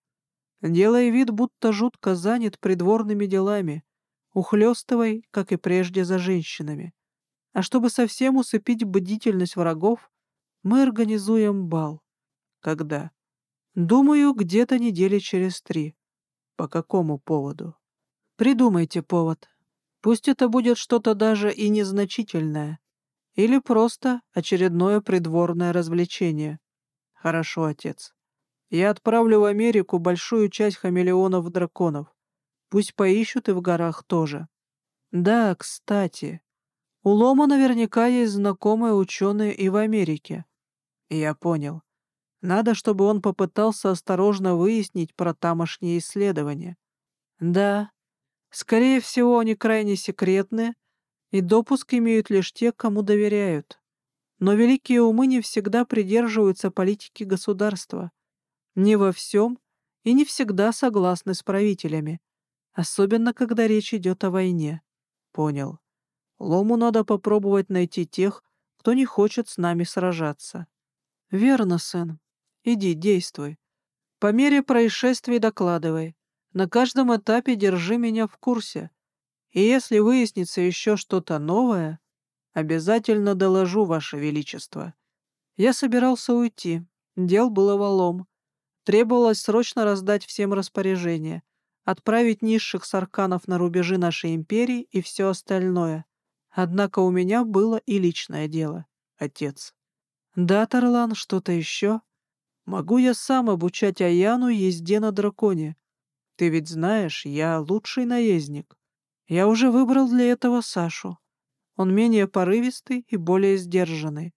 Делай вид, будто жутко занят придворными делами, ухлёстывай, как и прежде, за женщинами. А чтобы совсем усыпить бдительность врагов, мы организуем бал. Когда? Думаю, где-то недели через три. По какому поводу? Придумайте повод. Пусть это будет что-то даже и незначительное. Или просто очередное придворное развлечение. Хорошо, отец. Я отправлю в Америку большую часть хамелеонов-драконов. Пусть поищут и в горах тоже. Да, кстати, у Лома наверняка есть знакомые ученые и в Америке. Я понял. Надо, чтобы он попытался осторожно выяснить про тамошние исследования. Да, скорее всего, они крайне секретны, и допуск имеют лишь те, кому доверяют. Но великие умы не всегда придерживаются политики государства. Не во всем и не всегда согласны с правителями, особенно когда речь идет о войне. Понял. Лому надо попробовать найти тех, кто не хочет с нами сражаться. Верно, сын. Иди, действуй. По мере происшествий докладывай. На каждом этапе держи меня в курсе. И если выяснится еще что-то новое, обязательно доложу, Ваше Величество. Я собирался уйти. Дел было валом. Требовалось срочно раздать всем распоряжения, отправить низших сарканов на рубежи нашей империи и все остальное. Однако у меня было и личное дело, отец. Да, Тарлан, что-то еще? Могу я сам обучать Аяну езде на драконе. Ты ведь знаешь, я лучший наездник. Я уже выбрал для этого Сашу. Он менее порывистый и более сдержанный.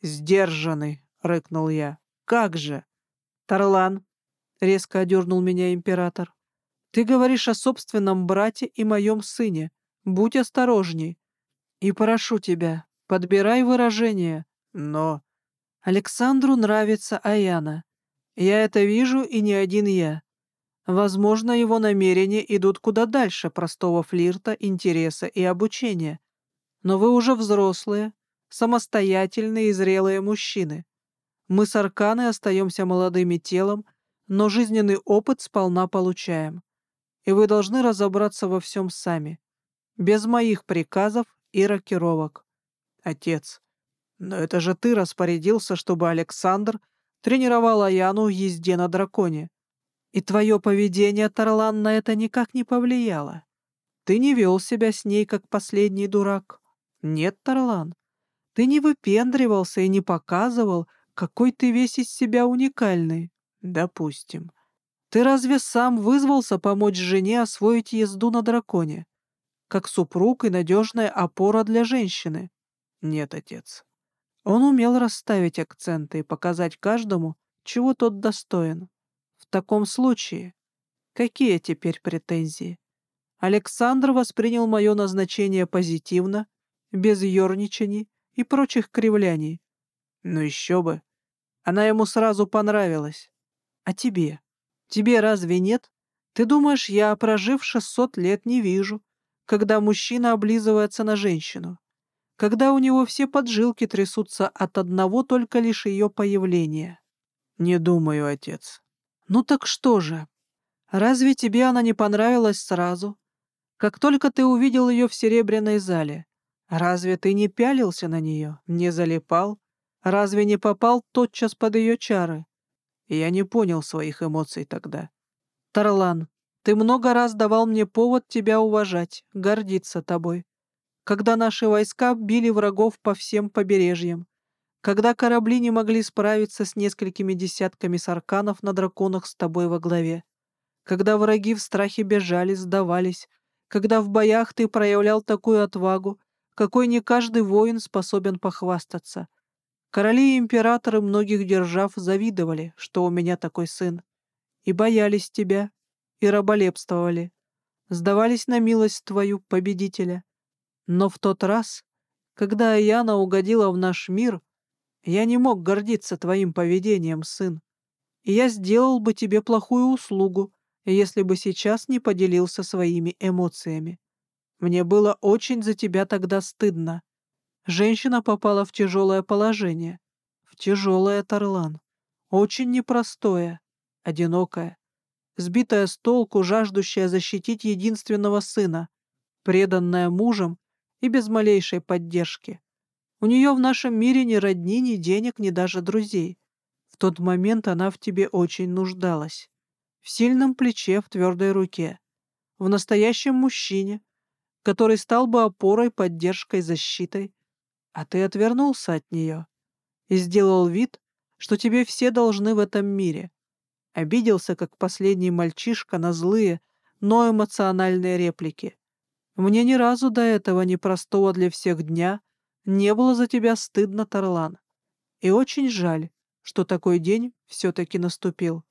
«Сдержанный!» — рыкнул я. «Как же!» «Тарлан!» — резко одернул меня император. «Ты говоришь о собственном брате и моем сыне. Будь осторожней. И прошу тебя, подбирай выражение. Но Александру нравится Аяна. Я это вижу, и не один я. Возможно, его намерения идут куда дальше простого флирта, интереса и обучения. Но вы уже взрослые, самостоятельные и зрелые мужчины. Мы с Арканой остаемся молодыми телом, но жизненный опыт сполна получаем. И вы должны разобраться во всем сами. Без моих приказов и рокировок. Отец, но это же ты распорядился, чтобы Александр тренировал Аяну в езде на драконе. И твое поведение, Тарлан, на это никак не повлияло. Ты не вел себя с ней, как последний дурак. Нет, Тарлан, ты не выпендривался и не показывал, какой ты весь из себя уникальный. Допустим. Ты разве сам вызвался помочь жене освоить езду на драконе? как супруг и надежная опора для женщины. Нет, отец. Он умел расставить акценты и показать каждому, чего тот достоин. В таком случае, какие теперь претензии? Александр воспринял мое назначение позитивно, без ерничаний и прочих кривляний. Ну еще бы. Она ему сразу понравилась. А тебе? Тебе разве нет? Ты думаешь, я, прожив шестьсот лет, не вижу, когда мужчина облизывается на женщину, когда у него все поджилки трясутся от одного только лишь ее появления. Не думаю, отец. Ну так что же? Разве тебе она не понравилась сразу? Как только ты увидел ее в серебряной зале, разве ты не пялился на нее, не залипал? Разве не попал тотчас под ее чары? Я не понял своих эмоций тогда. Тарлан, ты много раз давал мне повод тебя уважать, гордиться тобой. Когда наши войска били врагов по всем побережьям, когда корабли не могли справиться с несколькими десятками сарканов на драконах с тобой во главе, когда враги в страхе бежали, сдавались, когда в боях ты проявлял такую отвагу, какой не каждый воин способен похвастаться. Короли и императоры многих держав завидовали, что у меня такой сын, и боялись тебя, и раболепствовали, сдавались на милость твою, победителя. Но в тот раз, когда Яна угодила в наш мир, я не мог гордиться твоим поведением, сын, и я сделал бы тебе плохую услугу, если бы сейчас не поделился своими эмоциями. Мне было очень за тебя тогда стыдно. Женщина попала в тяжелое положение. В тяжелое, Тарлан. Очень непростое, одинокое, сбитая с толку, жаждущая защитить единственного сына, преданная мужем и без малейшей поддержки. У нее в нашем мире ни родни, ни денег, ни даже друзей. В тот момент она в тебе очень нуждалась. В сильном плече, в твердой руке. В настоящем мужчине, который стал бы опорой, поддержкой, защитой. А ты отвернулся от нее и сделал вид, что тебе все должны в этом мире. Обиделся, как последний мальчишка, на злые, но эмоциональные реплики. Мне ни разу до этого непростого для всех дня не было за тебя стыдно, Тарлан. И очень жаль, что такой день все-таки наступил.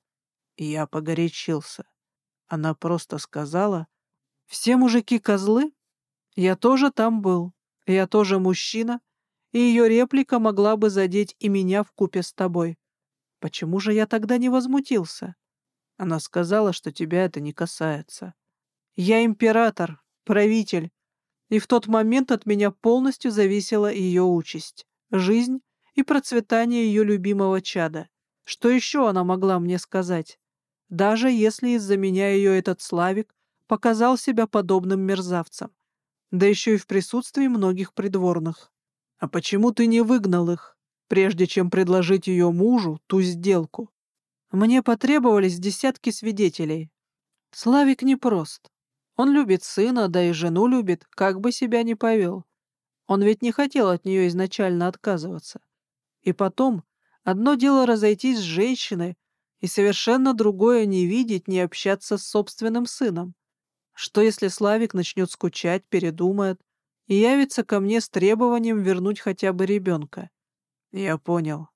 Я погорячился. Она просто сказала, «Все мужики козлы? Я тоже там был. Я тоже мужчина, и ее реплика могла бы задеть и меня в купе с тобой. Почему же я тогда не возмутился? Она сказала, что тебя это не касается. Я император, правитель, и в тот момент от меня полностью зависела ее участь, жизнь и процветание ее любимого чада. Что еще она могла мне сказать? Даже если из-за меня ее этот Славик показал себя подобным мерзавцем, да еще и в присутствии многих придворных. А почему ты не выгнал их, прежде чем предложить ее мужу ту сделку? Мне потребовались десятки свидетелей. Славик непрост. Он любит сына, да и жену любит, как бы себя ни повел. Он ведь не хотел от нее изначально отказываться. И потом, одно дело разойтись с женщиной, и совершенно другое не видеть, не общаться с собственным сыном. Что если Славик начнет скучать, передумает и явится ко мне с требованием вернуть хотя бы ребенка? Я понял.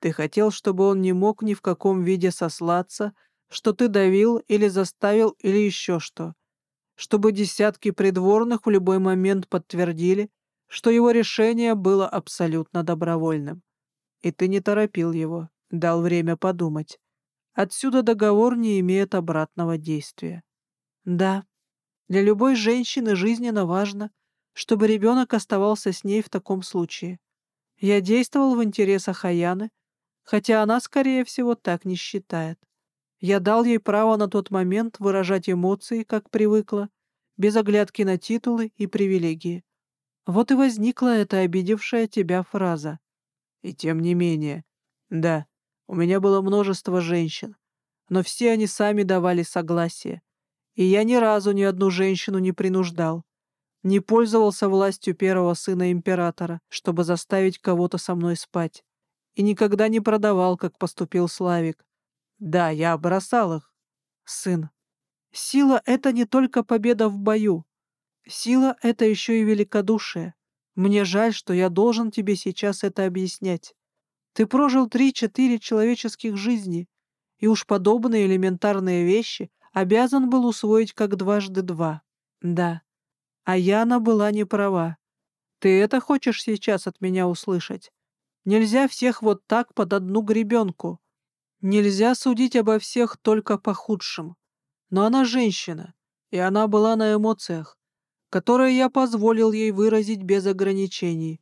Ты хотел, чтобы он не мог ни в каком виде сослаться, что ты давил или заставил или еще что чтобы десятки придворных в любой момент подтвердили, что его решение было абсолютно добровольным. И ты не торопил его, дал время подумать. Отсюда договор не имеет обратного действия. Да, для любой женщины жизненно важно, чтобы ребенок оставался с ней в таком случае. Я действовал в интересах Аяны, хотя она, скорее всего, так не считает. Я дал ей право на тот момент выражать эмоции, как привыкла, без оглядки на титулы и привилегии. Вот и возникла эта обидевшая тебя фраза. И тем не менее, да, у меня было множество женщин, но все они сами давали согласие, и я ни разу ни одну женщину не принуждал, не пользовался властью первого сына императора, чтобы заставить кого-то со мной спать, и никогда не продавал, как поступил Славик, да, я бросал их. Сын. Сила — это не только победа в бою. Сила — это еще и великодушие. Мне жаль, что я должен тебе сейчас это объяснять. Ты прожил три-четыре человеческих жизни, и уж подобные элементарные вещи обязан был усвоить как дважды два. Да. А Яна была не права. Ты это хочешь сейчас от меня услышать? Нельзя всех вот так под одну гребенку. Нельзя судить обо всех только по худшим. Но она женщина, и она была на эмоциях, которые я позволил ей выразить без ограничений.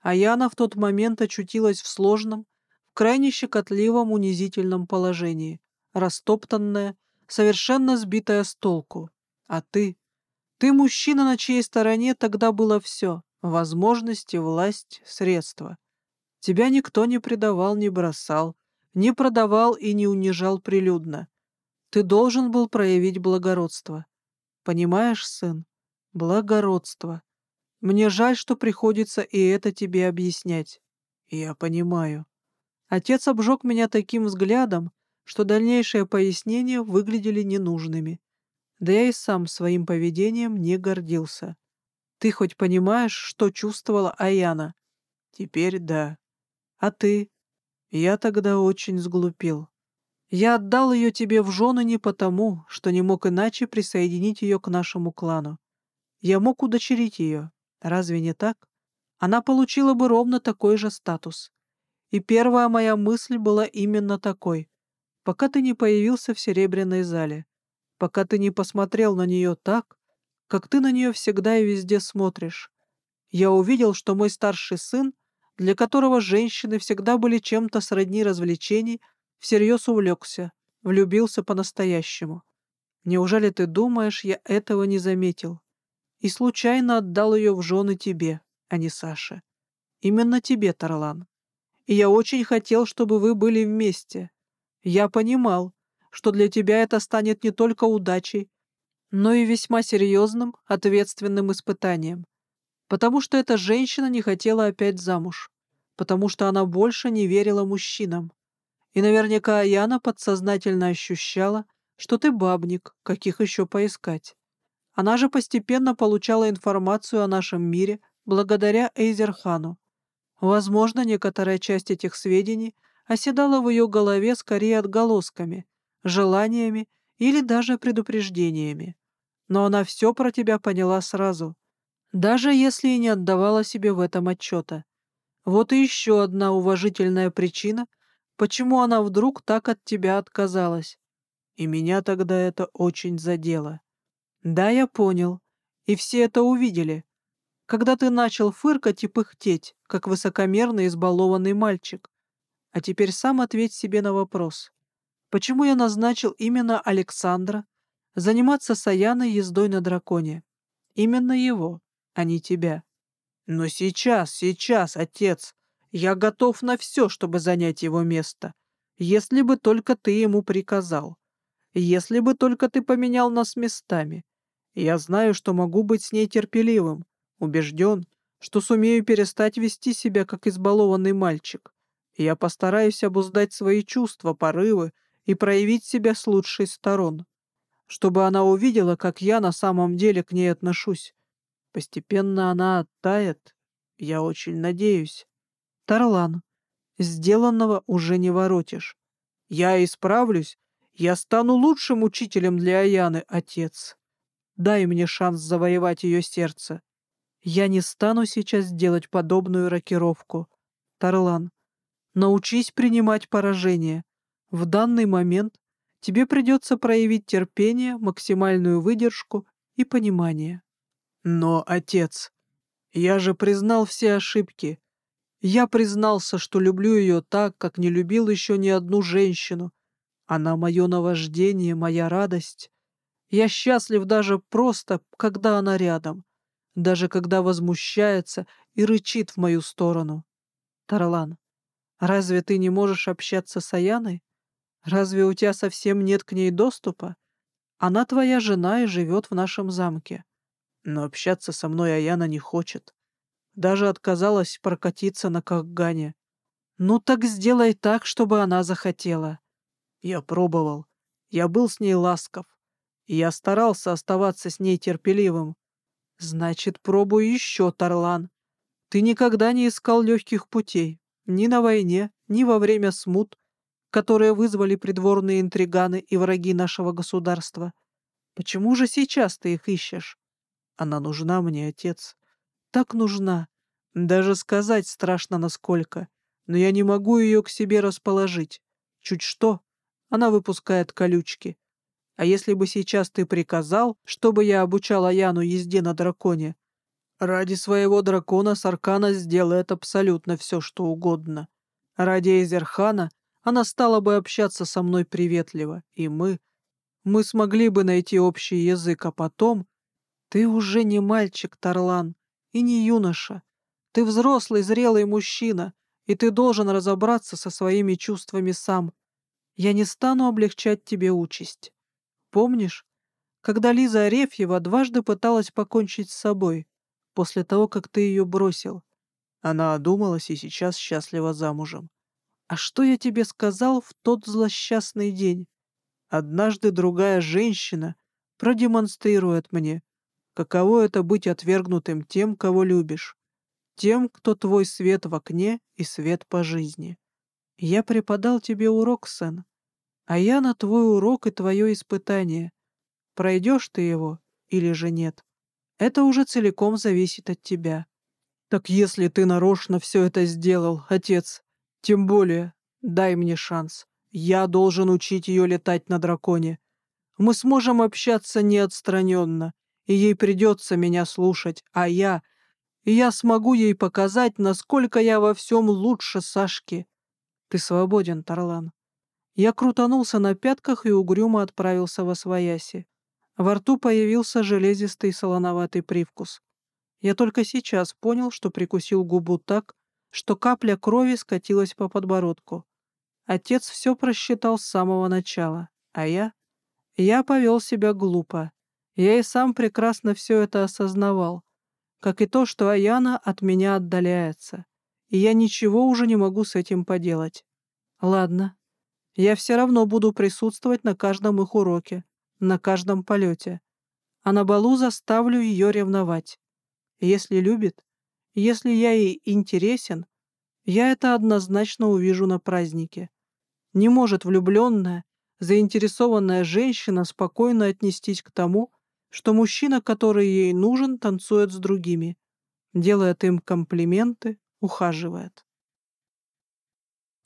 А Яна в тот момент очутилась в сложном, в крайне щекотливом унизительном положении, растоптанная, совершенно сбитая с толку. А ты? Ты мужчина, на чьей стороне тогда было все — возможности, власть, средства. Тебя никто не предавал, не бросал, не продавал и не унижал прилюдно. Ты должен был проявить благородство. Понимаешь, сын? Благородство. Мне жаль, что приходится и это тебе объяснять. Я понимаю. Отец обжег меня таким взглядом, что дальнейшие пояснения выглядели ненужными. Да я и сам своим поведением не гордился. Ты хоть понимаешь, что чувствовала Аяна? Теперь да. А ты? Я тогда очень сглупил. Я отдал ее тебе в жены не потому, что не мог иначе присоединить ее к нашему клану. Я мог удочерить ее. Разве не так? Она получила бы ровно такой же статус. И первая моя мысль была именно такой. Пока ты не появился в серебряной зале, пока ты не посмотрел на нее так, как ты на нее всегда и везде смотришь. Я увидел, что мой старший сын, для которого женщины всегда были чем-то сродни развлечений, всерьез увлекся, влюбился по-настоящему. Неужели ты думаешь, я этого не заметил? И случайно отдал ее в жены тебе, а не Саше. Именно тебе, Тарлан. И я очень хотел, чтобы вы были вместе. Я понимал, что для тебя это станет не только удачей, но и весьма серьезным, ответственным испытанием. Потому что эта женщина не хотела опять замуж. Потому что она больше не верила мужчинам. И наверняка Яна подсознательно ощущала, что ты бабник, каких еще поискать. Она же постепенно получала информацию о нашем мире благодаря Эйзерхану. Возможно, некоторая часть этих сведений оседала в ее голове скорее отголосками, желаниями или даже предупреждениями. Но она все про тебя поняла сразу, даже если и не отдавала себе в этом отчета. Вот и еще одна уважительная причина, почему она вдруг так от тебя отказалась. И меня тогда это очень задело. Да, я понял. И все это увидели. Когда ты начал фыркать и пыхтеть, как высокомерный избалованный мальчик. А теперь сам ответь себе на вопрос. Почему я назначил именно Александра заниматься с Аяной ездой на драконе? Именно его, а не тебя. Но сейчас, сейчас, отец, я готов на все, чтобы занять его место, если бы только ты ему приказал. Если бы только ты поменял нас местами. Я знаю, что могу быть с ней терпеливым, убежден, что сумею перестать вести себя, как избалованный мальчик. Я постараюсь обуздать свои чувства, порывы и проявить себя с лучшей сторон, чтобы она увидела, как я на самом деле к ней отношусь. Постепенно она оттает, я очень надеюсь. Тарлан, сделанного уже не воротишь. Я исправлюсь я стану лучшим учителем для Аяны, отец. Дай мне шанс завоевать ее сердце. Я не стану сейчас делать подобную рокировку. Тарлан, научись принимать поражение. В данный момент тебе придется проявить терпение, максимальную выдержку и понимание. Но, отец, я же признал все ошибки. Я признался, что люблю ее так, как не любил еще ни одну женщину, она мое наваждение, моя радость. Я счастлив даже просто, когда она рядом, даже когда возмущается и рычит в мою сторону. Тарлан, разве ты не можешь общаться с Аяной? Разве у тебя совсем нет к ней доступа? Она твоя жена и живет в нашем замке. Но общаться со мной Аяна не хочет. Даже отказалась прокатиться на Кахгане. Ну так сделай так, чтобы она захотела. Я пробовал. Я был с ней ласков. Я старался оставаться с ней терпеливым. Значит, пробуй еще, Тарлан. Ты никогда не искал легких путей. Ни на войне, ни во время смут, которые вызвали придворные интриганы и враги нашего государства. Почему же сейчас ты их ищешь? Она нужна мне, отец. Так нужна. Даже сказать страшно насколько. Но я не могу ее к себе расположить. Чуть что, она выпускает колючки. А если бы сейчас ты приказал, чтобы я обучал Аяну езде на драконе, ради своего дракона Саркана сделает абсолютно все, что угодно. Ради Эзерхана она стала бы общаться со мной приветливо, и мы... Мы смогли бы найти общий язык, а потом... Ты уже не мальчик, Тарлан, и не юноша. Ты взрослый, зрелый мужчина, и ты должен разобраться со своими чувствами сам. Я не стану облегчать тебе участь. Помнишь, когда Лиза Арефьева дважды пыталась покончить с собой, после того, как ты ее бросил? Она одумалась и сейчас счастлива замужем. А что я тебе сказал в тот злосчастный день? Однажды другая женщина продемонстрирует мне, каково это быть отвергнутым тем, кого любишь, тем, кто твой свет в окне и свет по жизни. Я преподал тебе урок, сын, а я на твой урок и твое испытание. Пройдешь ты его или же нет, это уже целиком зависит от тебя. Так если ты нарочно все это сделал, отец, тем более дай мне шанс. Я должен учить ее летать на драконе. Мы сможем общаться неотстраненно, и ей придется меня слушать, а я... Я смогу ей показать, насколько я во всем лучше Сашки. Ты свободен, Тарлан. Я крутанулся на пятках и угрюмо отправился во свояси. Во рту появился железистый солоноватый привкус. Я только сейчас понял, что прикусил губу так, что капля крови скатилась по подбородку. Отец все просчитал с самого начала, а я... Я повел себя глупо. Я и сам прекрасно все это осознавал, как и то, что Аяна от меня отдаляется, и я ничего уже не могу с этим поделать. Ладно, я все равно буду присутствовать на каждом их уроке, на каждом полете, а на балу заставлю ее ревновать. Если любит, если я ей интересен, я это однозначно увижу на празднике. Не может влюбленная, заинтересованная женщина спокойно отнестись к тому, что мужчина, который ей нужен, танцует с другими, делает им комплименты, ухаживает.